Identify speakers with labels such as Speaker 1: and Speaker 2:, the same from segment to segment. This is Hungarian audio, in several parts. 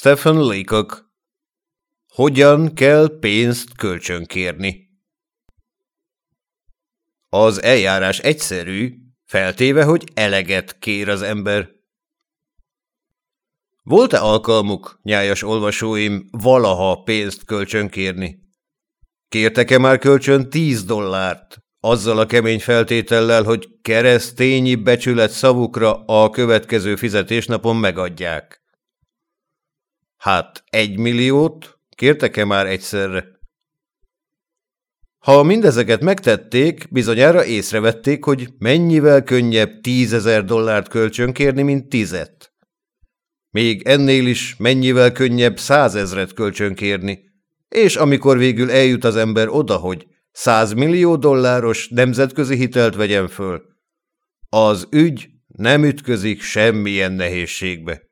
Speaker 1: Stephen Leacock Hogyan kell pénzt kölcsönkérni? Az eljárás egyszerű, feltéve, hogy eleget kér az ember. Volt-e alkalmuk, nyájas olvasóim, valaha pénzt kölcsönkérni? Kértek-e már kölcsön tíz dollárt, azzal a kemény feltétellel, hogy keresztényi becsület szavukra a következő fizetésnapon megadják? Hát egy milliót kértek-e már egyszerre? Ha mindezeket megtették, bizonyára észrevették, hogy mennyivel könnyebb tízezer dollárt kölcsönkérni, mint tizet. Még ennél is mennyivel könnyebb százezret kölcsönkérni, és amikor végül eljut az ember oda, hogy százmillió dolláros nemzetközi hitelt vegyen föl, az ügy nem ütközik semmilyen nehézségbe.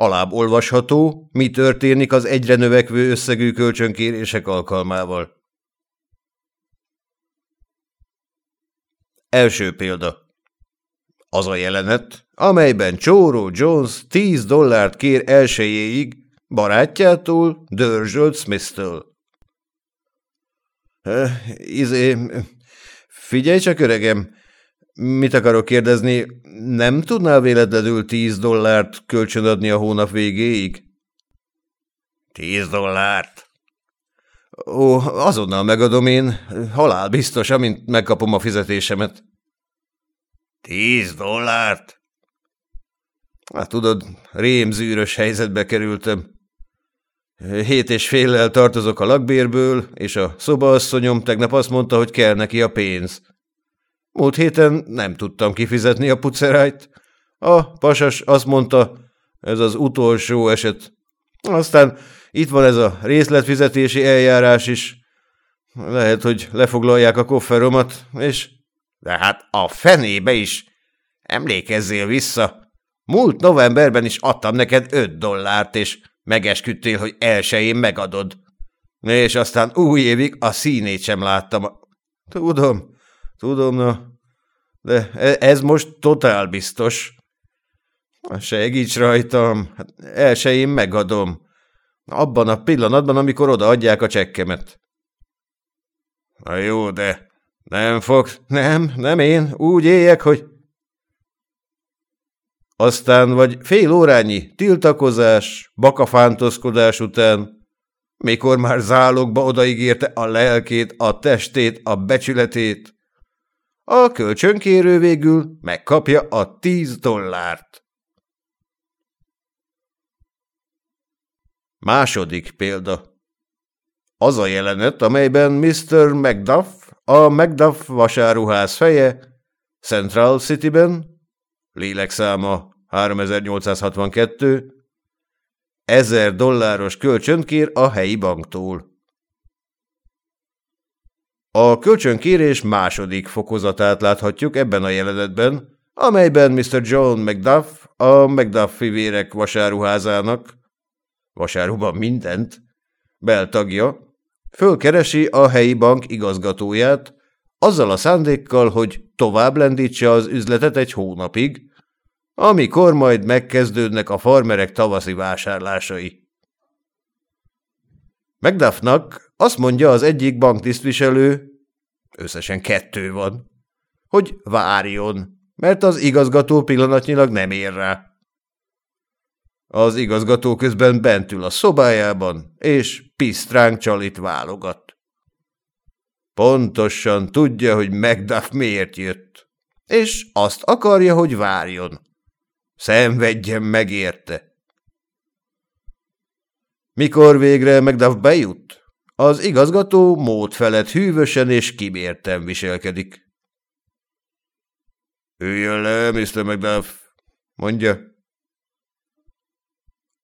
Speaker 1: Alább olvasható, mi történik az egyre növekvő összegű kölcsönkérések alkalmával. Első példa. Az a jelenet, amelyben Csóró Jones 10 dollárt kér elsőjéig barátjától, Dörzsölt Smith-től. Izé, figyelj csak, öregem, mit akarok kérdezni, nem tudnál véletlenül tíz dollárt kölcsönadni a hónap végéig?
Speaker 2: Tíz dollárt?
Speaker 1: Ó, azonnal megadom én, halál biztos, amint megkapom a fizetésemet.
Speaker 2: Tíz dollárt?
Speaker 1: Hát tudod, rémzűrös helyzetbe kerültem. Hét és féllel tartozok a lakbérből, és a szobaasszonyom tegnap azt mondta, hogy kell neki a pénz. Múlt héten nem tudtam kifizetni a pucerájt. A pasas azt mondta, ez az utolsó eset. Aztán itt van ez a részletfizetési eljárás is. Lehet, hogy lefoglalják a kofferomat, és...
Speaker 2: De hát a fenébe is! Emlékezzél vissza! Múlt novemberben is adtam neked öt dollárt, és Megesküdtél, hogy elsőjén megadod. És aztán új évig a színét sem láttam.
Speaker 1: Tudom, tudom, na. De e, ez most totál biztos. Segíts rajtam, hát elsőjén megadom. Abban a pillanatban, amikor odaadják a csekkemet.
Speaker 2: Na jó, de nem fog.
Speaker 1: Nem, nem én. Úgy éljek, hogy aztán vagy fél órányi tiltakozás, bakafántozkodás után, mikor már zálogba odaígérte a lelkét, a testét, a becsületét, a kölcsönkérő végül megkapja a tíz dollárt. Második példa. Az a jelenet, amelyben Mr. Macduff, a Macduff vasáruház feje, Central Cityben, lélekszáma 3862, ezer dolláros kölcsönt kér a helyi banktól. A kölcsönkérés második fokozatát láthatjuk ebben a jelenetben, amelyben Mr. John Macduff, a Macduff fivérek vasáruházának, vasáruban mindent, beltagja, fölkeresi a helyi bank igazgatóját, azzal a szándékkal, hogy tovább lendítse az üzletet egy hónapig, amikor majd megkezdődnek a farmerek tavaszi vásárlásai. Megdafnak azt mondja az egyik banktisztviselő, összesen kettő van, hogy várjon, mert az igazgató pillanatnyilag nem ér rá. Az igazgató közben bent ül a szobájában, és pisztránk csalit válogat. Pontosan tudja, hogy Megduff miért jött, és azt akarja, hogy várjon. Szenvedjen meg érte. Mikor végre Megduff bejut, az igazgató mód felett hűvösen és kibérten viselkedik.
Speaker 2: Üljön le, Mr. Megduff, mondja.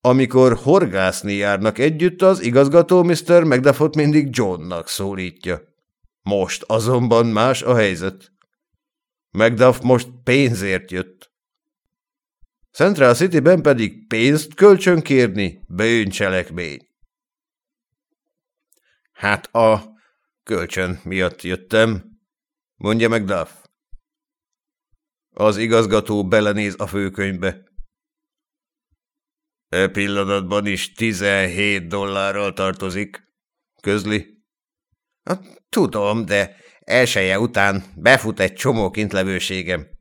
Speaker 1: Amikor horgászni járnak együtt, az igazgató Mr. Megduffot mindig Johnnak szólítja. Most azonban más a helyzet. Megduff most pénzért jött. Central City-ben pedig pénzt kölcsönkérni bűncselekmény. Hát a kölcsön miatt jöttem, mondja meg Duff. Az igazgató belenéz a főkönyvbe.
Speaker 2: E pillanatban is 17 dollárral tartozik, közli. Tudom, de elsője után befut egy csomó kintlevőségem.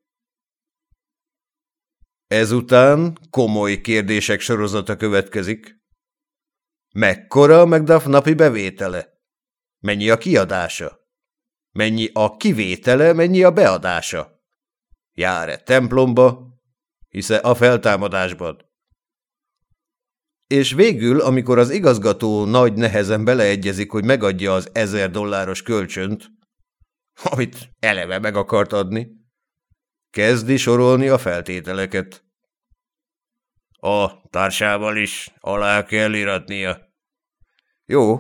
Speaker 1: Ezután komoly kérdések sorozata következik. Mekkora a McDuff napi bevétele? Mennyi a kiadása? Mennyi a kivétele, mennyi a beadása? Jár-e templomba? Hisze a feltámadásban? És végül, amikor az igazgató nagy nehezen beleegyezik, hogy megadja az ezer dolláros kölcsönt, amit eleve meg akart adni, kezdi sorolni a feltételeket. A társával is alá kell iratnia. Jó.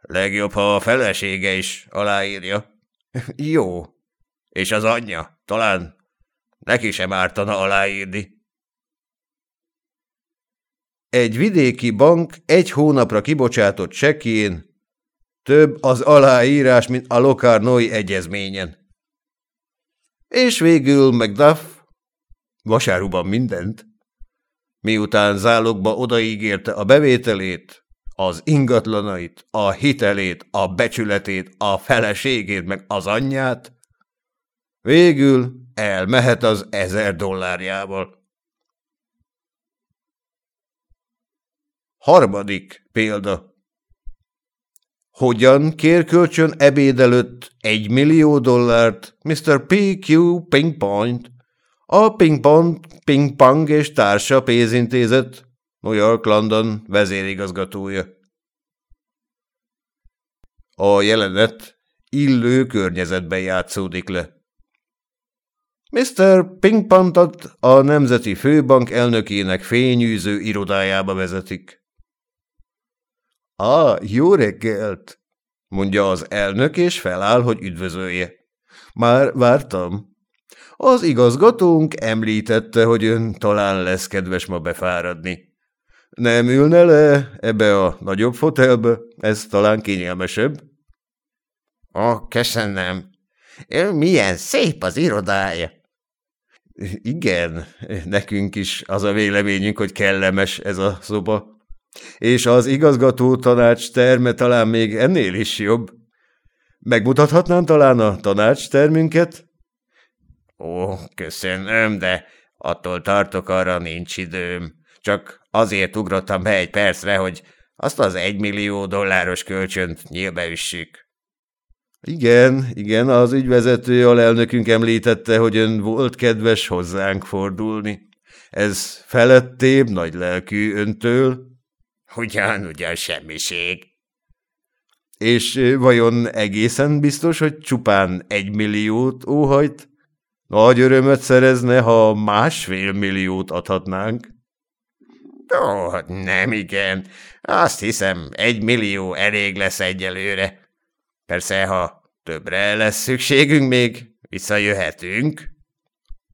Speaker 1: Legjobb, ha a felesége is aláírja. Jó. És az anyja, talán neki sem ártana aláírni. Egy vidéki bank egy hónapra kibocsátott csekjén több az aláírás, mint a Locarnoi egyezményen. És végül McDuff vasáruban mindent. Miután zálogba odaígérte a bevételét, az ingatlanait, a hitelét, a becsületét, a feleségét, meg az anyját, végül elmehet az ezer dollárjával. Harmadik példa. Hogyan kér kölcsön ebéd előtt egy millió dollárt Mr. P.Q. Pingpoint, a Pingpong, Pingpong és Társa pénzintézet, New York, London vezérigazgatója. A jelenet illő környezetben játszódik le. Mr. Pingpontot a Nemzeti Főbank elnökének fényűző irodájába vezetik. Á, jó reggelt! mondja az elnök, és feláll, hogy üdvözölje. Már vártam. Az igazgatónk említette, hogy ön talán lesz kedves ma befáradni. Nem ülne le ebbe a nagyobb fotelbe? Ez talán kényelmesebb?
Speaker 2: Ó, oh, köszönöm. Milyen szép az irodája.
Speaker 1: Igen, nekünk is az a véleményünk, hogy kellemes ez a szoba. És az igazgató tanács terme talán még ennél is jobb. Megmutathatnám talán a tanács termünket?
Speaker 2: Ó, köszönöm, de attól tartok, arra nincs időm. Csak azért ugrottam be egy percre, hogy azt az egymillió dolláros kölcsönt nyílbe üssük.
Speaker 1: Igen, igen, az ügyvezető alelnökünk említette, hogy ön volt kedves hozzánk fordulni. Ez felettébb nagy lelkű öntől.
Speaker 2: Ugyan, ugyan semmiség.
Speaker 1: És vajon egészen biztos, hogy csupán egy milliót óhajt? Nagy örömöt szerezne, ha másfél milliót adhatnánk.
Speaker 2: Ó, nem igen. Azt hiszem, egy millió elég lesz egyelőre. Persze, ha többre lesz szükségünk még, visszajöhetünk.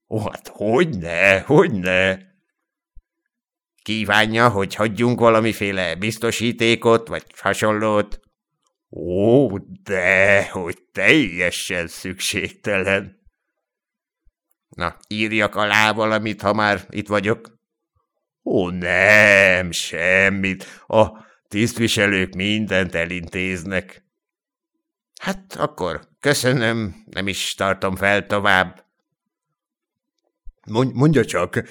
Speaker 2: Ó, hát hogyne, hogyne. Kívánja, hogy hagyjunk valamiféle biztosítékot, vagy hasonlót? Ó, de, hogy teljesen szükségtelen. Na, írjak alá valamit, ha már itt vagyok. Ó, nem, semmit. A tisztviselők mindent elintéznek. Hát akkor köszönöm, nem is tartom fel tovább.
Speaker 1: Mondja csak,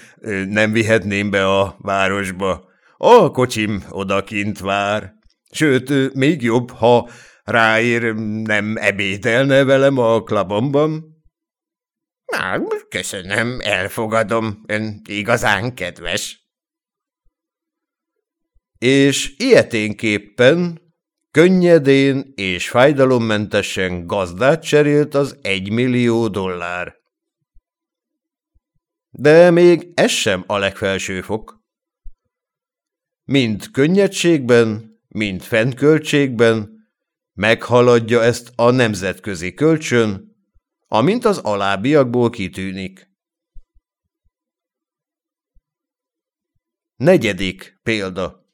Speaker 1: nem vihetném be a városba. A kocsim odakint vár. Sőt, még jobb, ha ráér nem ebédelne velem a klabomban.
Speaker 2: Na, köszönöm, elfogadom, ön igazán kedves.
Speaker 1: És ilyeténképpen könnyedén és fájdalommentesen gazdát cserélt az egymillió dollár. De még ez sem a legfelső fok. Mind könnyedségben, mind fennköltségben meghaladja ezt a nemzetközi kölcsön, amint az alábbiakból kitűnik. Negyedik példa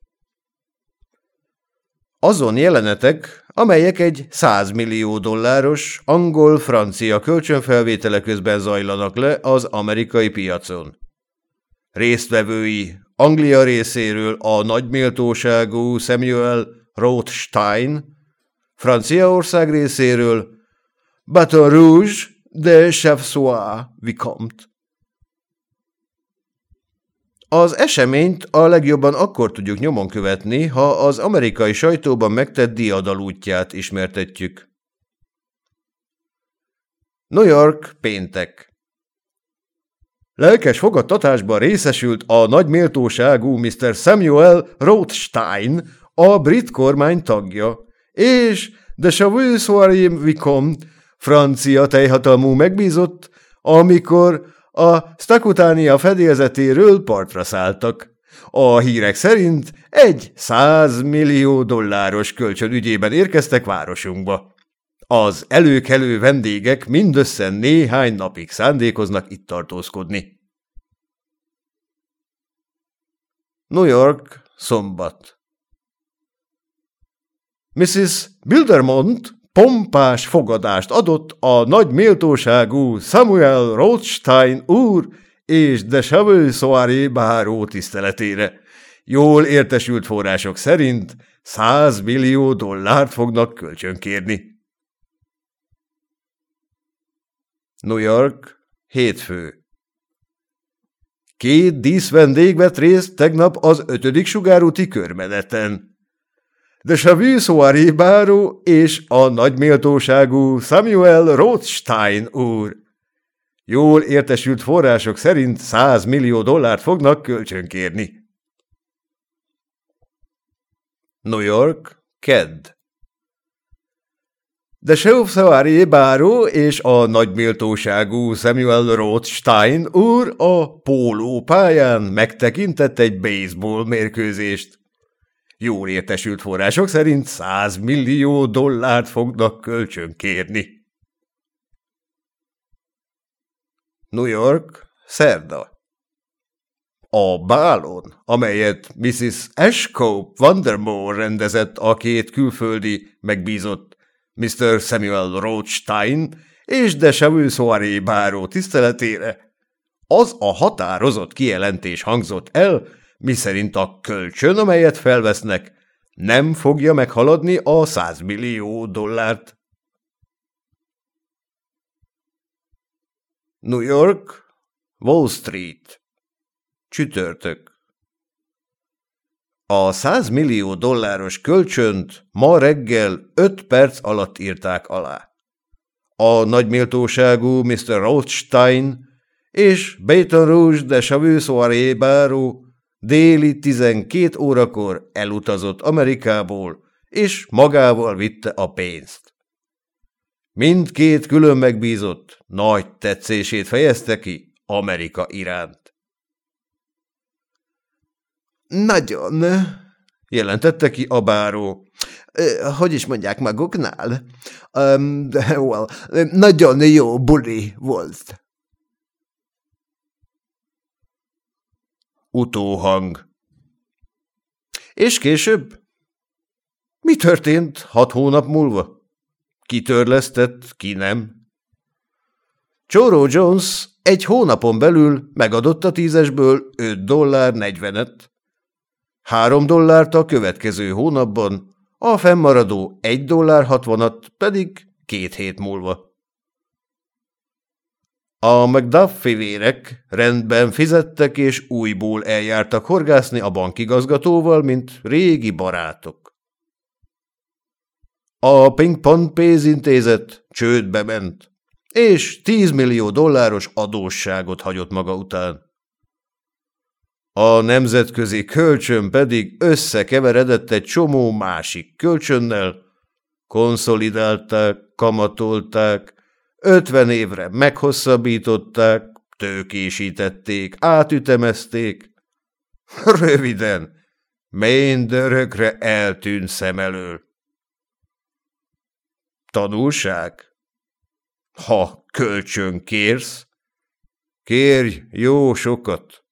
Speaker 1: Azon jelenetek, amelyek egy 100 millió dolláros angol-francia kölcsönfelvétele közben zajlanak le az amerikai piacon. Résztvevői Anglia részéről a nagyméltóságú Samuel Rothstein, Franciaország részéről Baton Rouge de Chefsois Vicomte. Az eseményt a legjobban akkor tudjuk nyomon követni, ha az amerikai sajtóban megtett diadalútját ismertetjük. New York, péntek. Lelkes fogadtatásban részesült a nagy méltóságú Mr. Samuel Rothstein, a brit kormány tagja, és de Chaveux Soirée francia teljhatalmú megbízott, amikor a Stakutánia fedélzetéről partra szálltak. A hírek szerint egy 100 millió dolláros kölcsön ügyében érkeztek városunkba. Az előkelő vendégek mindössze néhány napig szándékoznak itt tartózkodni. New York, szombat. Mrs. Bildermont pompás fogadást adott a nagy méltóságú Samuel Rothstein úr és de Chaveux Soiré báró tiszteletére. Jól értesült források szerint 100 millió dollárt fognak kölcsönkérni. New York, hétfő. Két díszvendég vett részt tegnap az ötödik sugárúti körmeneten de Soiré báró és a nagyméltóságú Samuel Rothstein úr. Jól értesült források szerint 100 millió dollárt fognak kölcsönkérni. New York, Kedd. De Soiré báró és a nagyméltóságú Samuel Rothstein úr a pólópályán megtekintett egy baseball mérkőzést. Jól értesült források szerint 100 millió dollárt fognak kölcsön kérni. New York, szerda. A bálon, amelyet Mrs. Ashcope Vandermore rendezett a két külföldi megbízott Mr. Samuel Rothstein és de Chaveux báró tiszteletére, az a határozott kijelentés hangzott el, miszerint a kölcsön, amelyet felvesznek, nem fogja meghaladni a 100 millió dollárt. New York, Wall Street, csütörtök. A 100 millió dolláros kölcsönt ma reggel 5 perc alatt írták alá. A nagyméltóságú Mr. Rothstein és Baton Rouge de Chaveux Soiré déli 12 órakor elutazott Amerikából, és magával vitte a pénzt. Mindkét külön megbízott nagy tetszését fejezte ki Amerika iránt. Nagyon, jelentette ki a báró. Hogy is mondják maguknál? Um, well, nagyon jó buli volt. Utóhang. És később? Mi történt hat hónap múlva? Ki törlesztett, ki nem? Csóró Jones egy hónapon belül megadott a tízesből 5 dollár 40-et. Három dollárt a következő hónapban, a fennmaradó egy dollár 60-at pedig két hét múlva. A McDuff fivérek rendben fizettek és újból eljártak horgászni a bankigazgatóval, mint régi barátok. A Ping Pong pénzintézet csődbe ment, és 10 millió dolláros adósságot hagyott maga után. A nemzetközi kölcsön pedig összekeveredett egy csomó másik kölcsönnel, konszolidálták, kamatolták, Ötven évre meghosszabbították, tőkésítették, átütemezték. Röviden, mindörökre eltűnt szem elől. Tanulság? Ha kölcsön kérsz, kérj jó sokat.